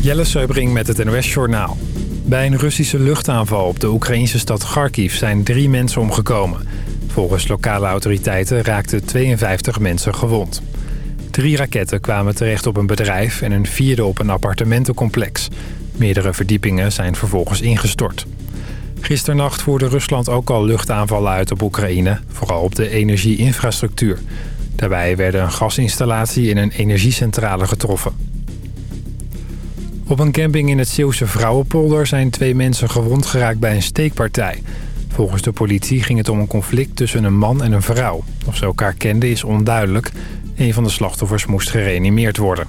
Jelle Seubring met het NOS Journaal. Bij een Russische luchtaanval op de Oekraïnse stad Kharkiv zijn drie mensen omgekomen. Volgens lokale autoriteiten raakten 52 mensen gewond. Drie raketten kwamen terecht op een bedrijf en een vierde op een appartementencomplex. Meerdere verdiepingen zijn vervolgens ingestort. Gisternacht voerde Rusland ook al luchtaanvallen uit op Oekraïne, vooral op de energieinfrastructuur. Daarbij werden een gasinstallatie en een energiecentrale getroffen. Op een camping in het Zeeuwse Vrouwenpolder zijn twee mensen gewond geraakt bij een steekpartij. Volgens de politie ging het om een conflict tussen een man en een vrouw. Of ze elkaar kenden is onduidelijk. Een van de slachtoffers moest gereanimeerd worden.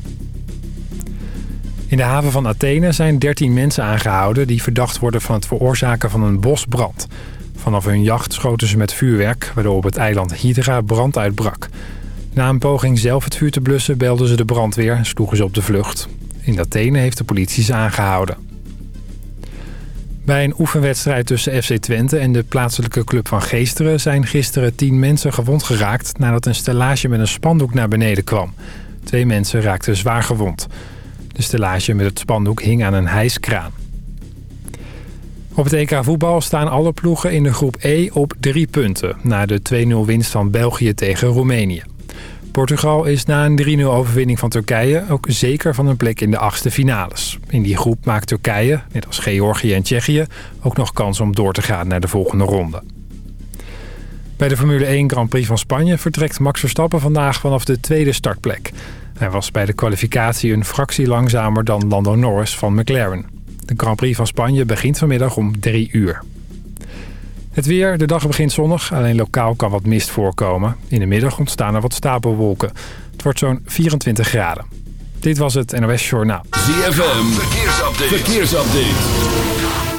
In de haven van Athene zijn 13 mensen aangehouden... die verdacht worden van het veroorzaken van een bosbrand. Vanaf hun jacht schoten ze met vuurwerk... waardoor op het eiland Hydra brand uitbrak. Na een poging zelf het vuur te blussen belden ze de brandweer... en sloegen ze op de vlucht. In Athene heeft de politie ze aangehouden. Bij een oefenwedstrijd tussen FC Twente en de plaatselijke club van Geesteren... zijn gisteren tien mensen gewond geraakt... nadat een stellage met een spandoek naar beneden kwam. Twee mensen raakten zwaar gewond. De stellage met het spandoek hing aan een hijskraan. Op het EK voetbal staan alle ploegen in de groep E op drie punten... na de 2-0 winst van België tegen Roemenië. Portugal is na een 3-0 overwinning van Turkije ook zeker van een plek in de achtste finales. In die groep maakt Turkije, net als Georgië en Tsjechië, ook nog kans om door te gaan naar de volgende ronde. Bij de Formule 1 Grand Prix van Spanje vertrekt Max Verstappen vandaag vanaf de tweede startplek. Hij was bij de kwalificatie een fractie langzamer dan Lando Norris van McLaren. De Grand Prix van Spanje begint vanmiddag om 3 uur. Het weer, de dag begint zonnig, alleen lokaal kan wat mist voorkomen. In de middag ontstaan er wat stapelwolken. Het wordt zo'n 24 graden. Dit was het NOS Journaal. ZFM, verkeersupdate. verkeersupdate.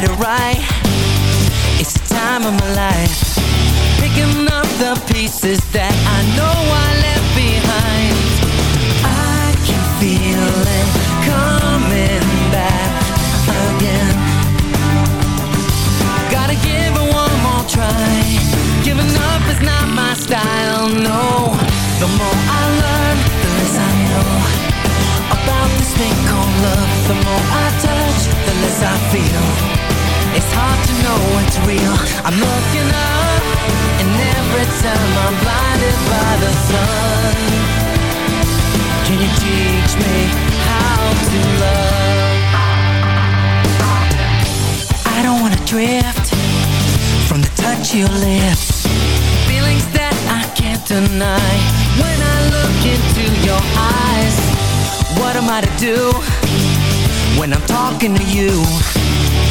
Get it right. It's the time of my life. Picking up the pieces that I know I left behind. I can feel it coming back again. Gotta give it one more try. Giving up is not my style, no. The more I learn, the less I know About this thing called love. The more I touch, the less I feel It's hard to know what's real. I'm looking up And every time I'm blinded by the sun. Can you teach me how to love? I don't wanna drift From the touch of your lips. Feelings that I can't deny. When I look into your eyes What am I to do When I'm talking to you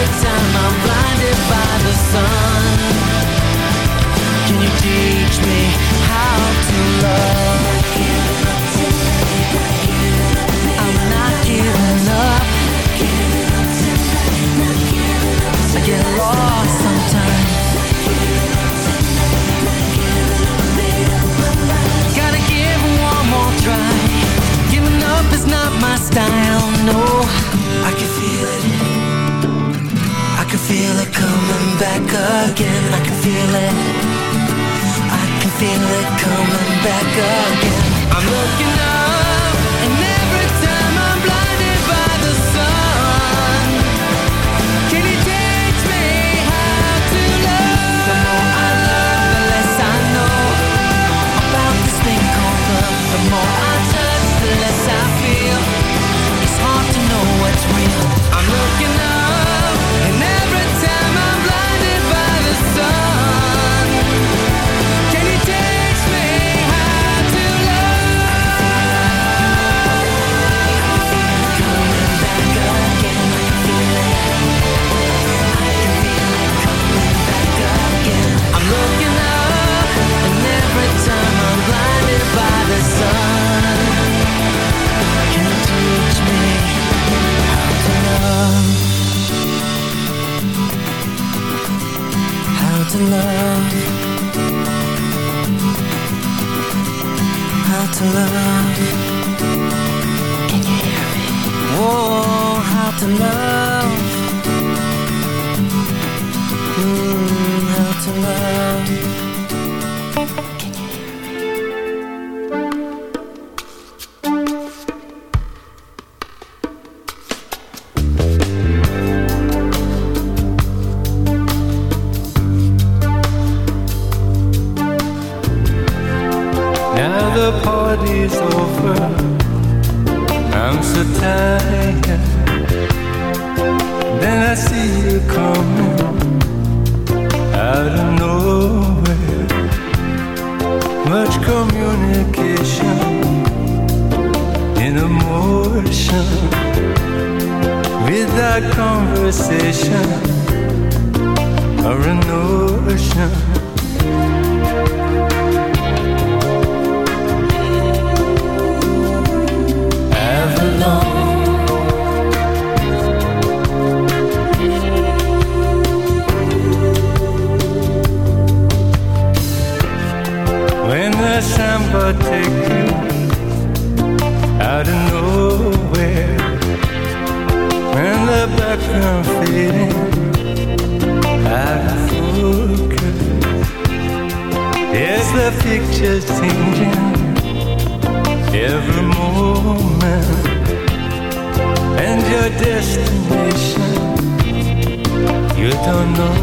style, no I can you feel it from my Gotta give one more try. Giving up is not my style no. I can feel it coming back again. I can feel it. I can feel it coming back again. I'm looking up, and every time I'm blinded by the sun. Can you teach me how to love? The more I the less I know about this thing called love. The more I touch, the less I feel. It's hard to know what's real. I'm looking up.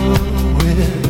with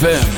Won't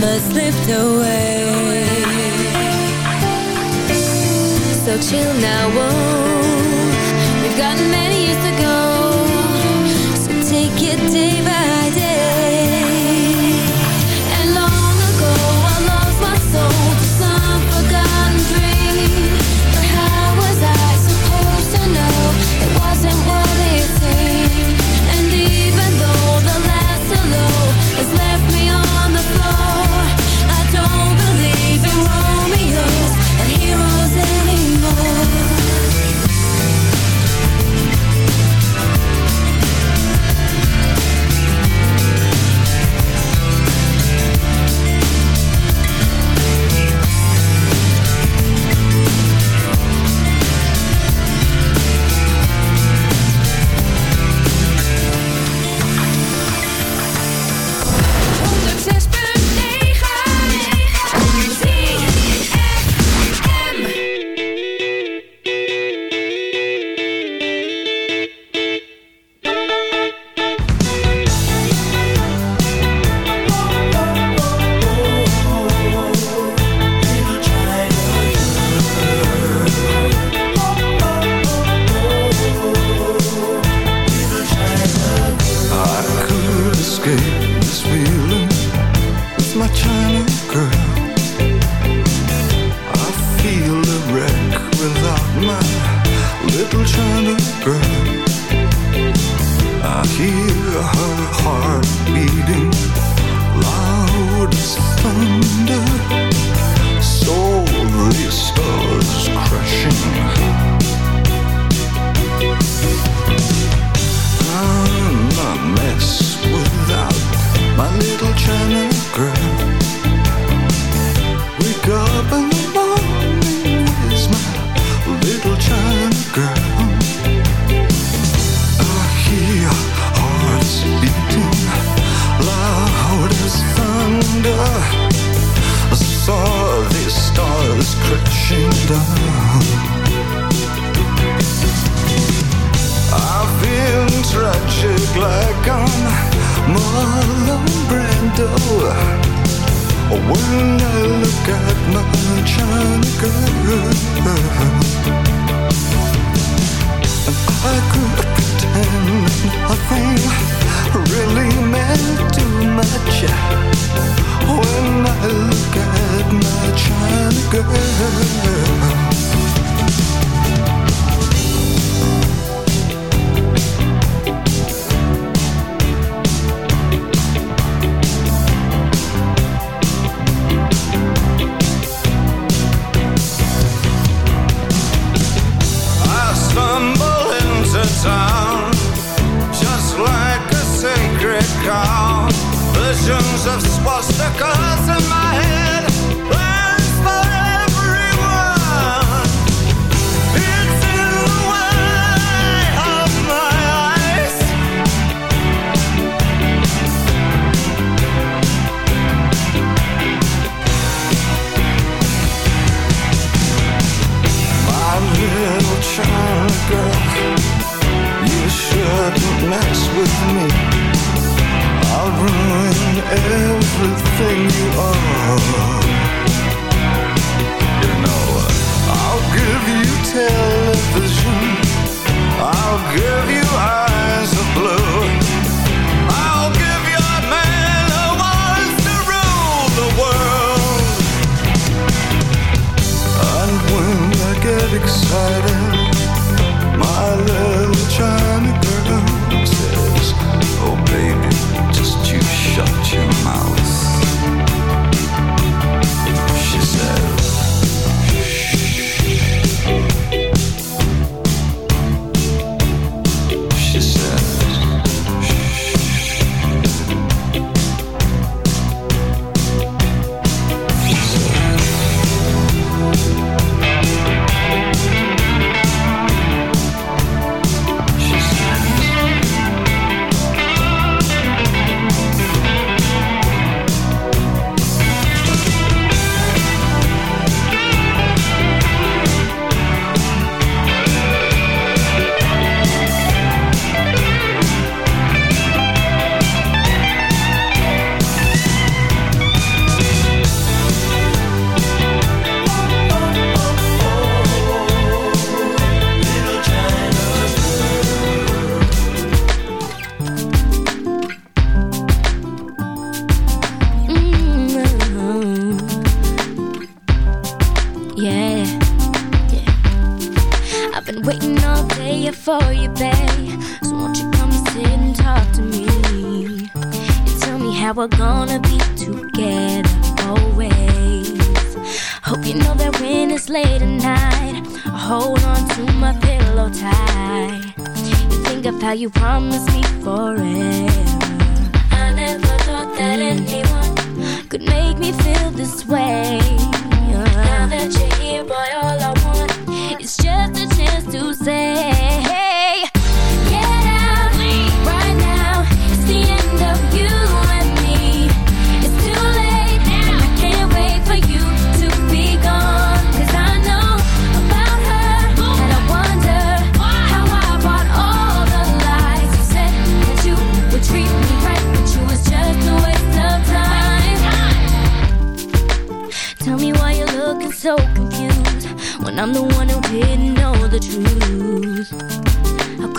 summer slipped away. So chill now, whoa. We've got many years to go.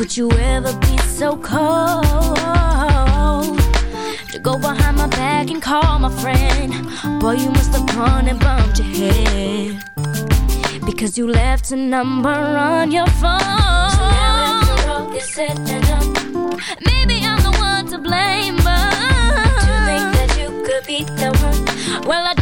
Could you ever be so cold to go behind my back and call my friend. Boy, you must have gone and bumped your head. Because you left a number on your phone. So now after all is said and done, maybe I'm the one to blame, but to think that you could be the one. Well, I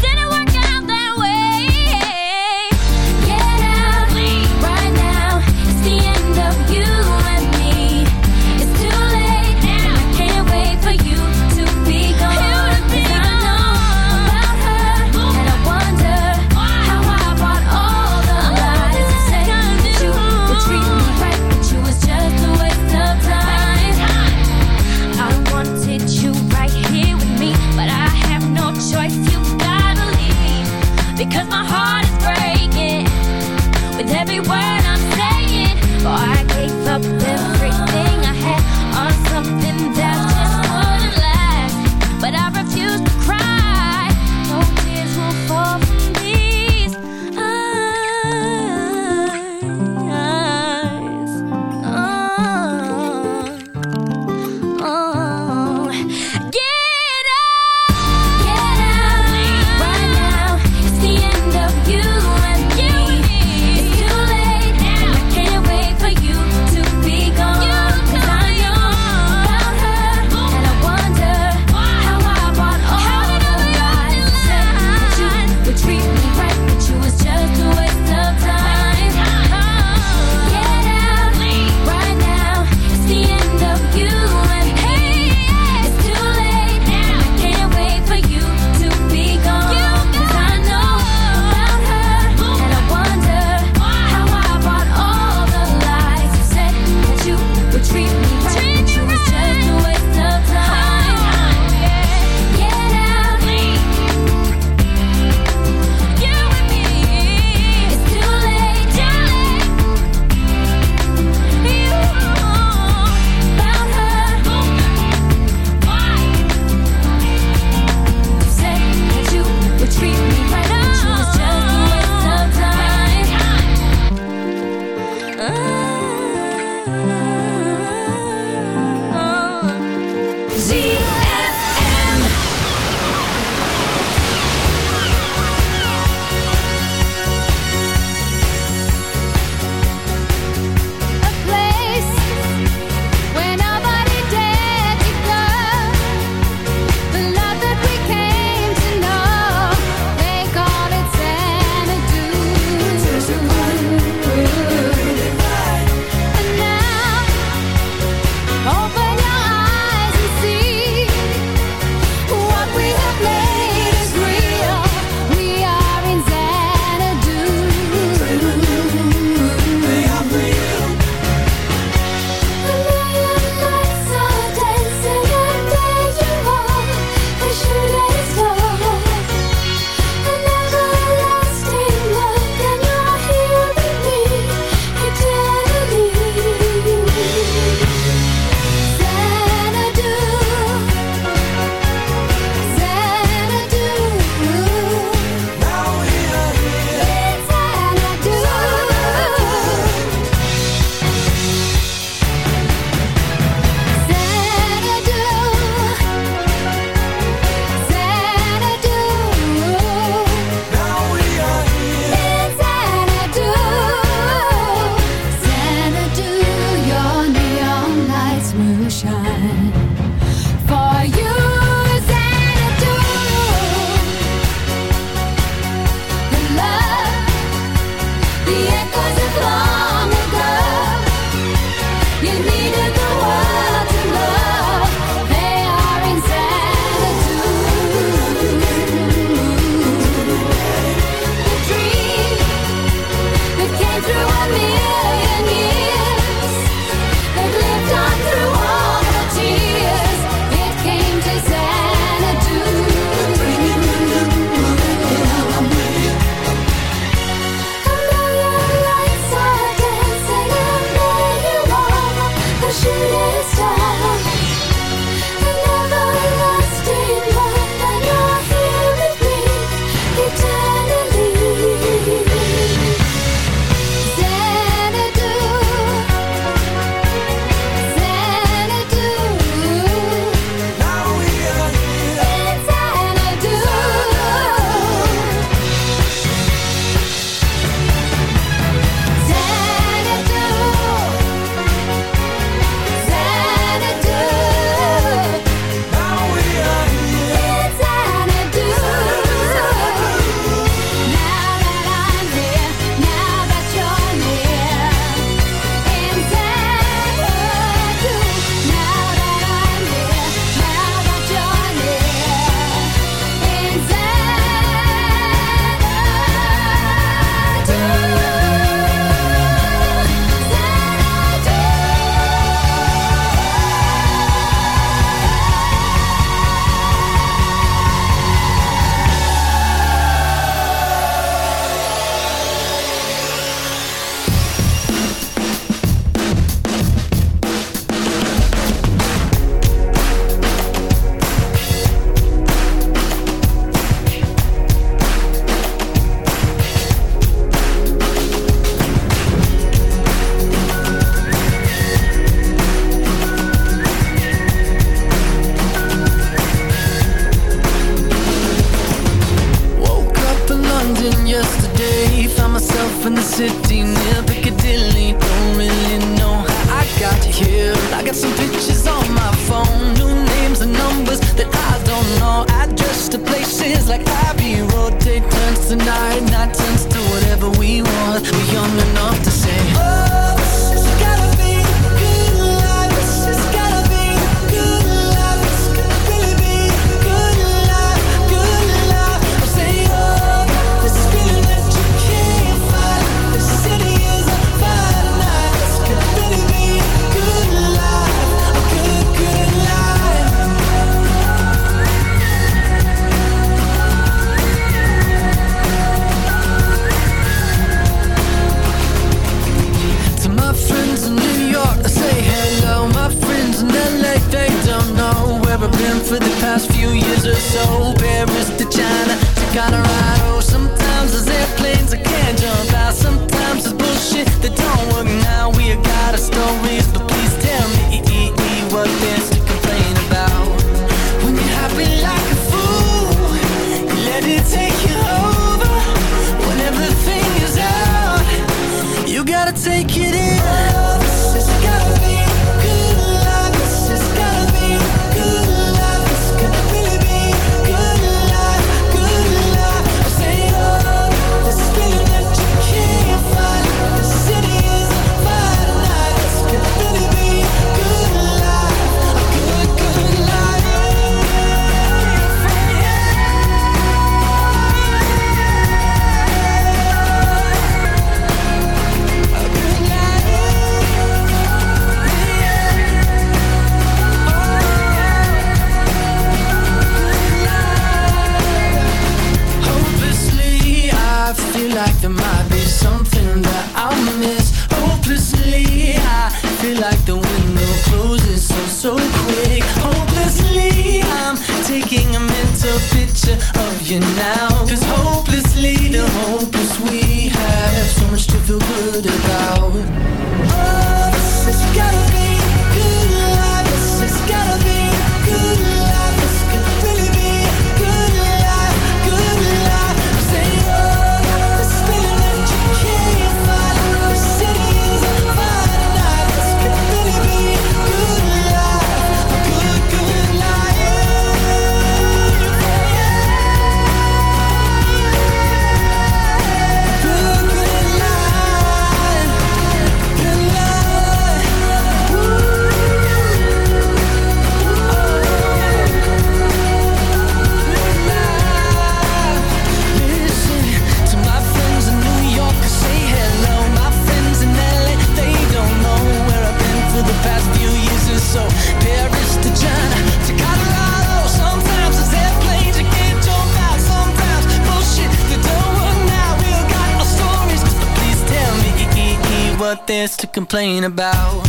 this to complain about.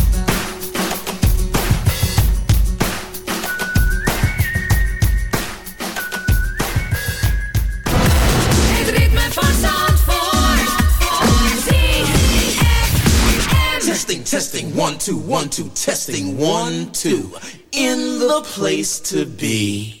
Testing, testing, one, two, one, two, testing, one, two, in the place to be.